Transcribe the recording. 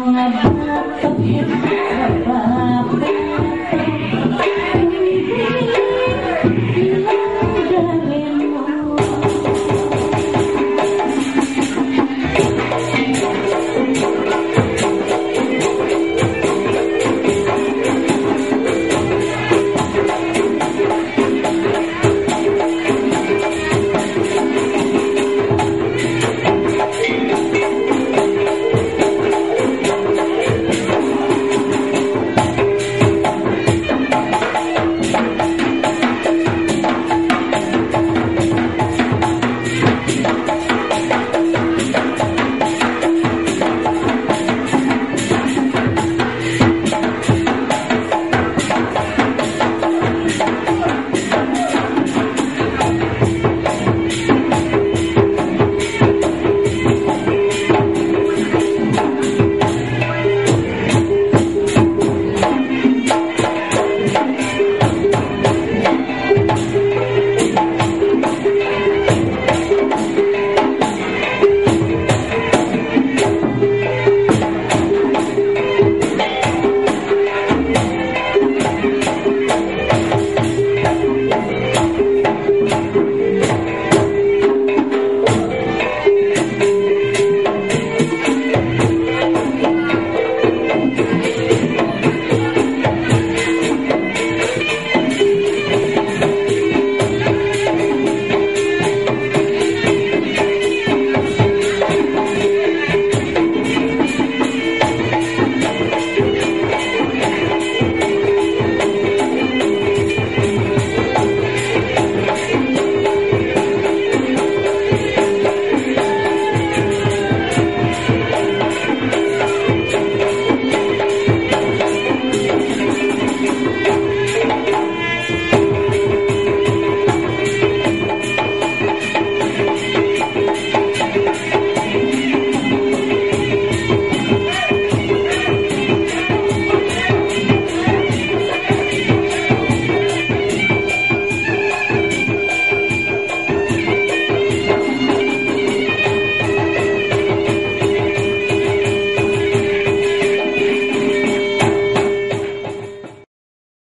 I'll never forgive.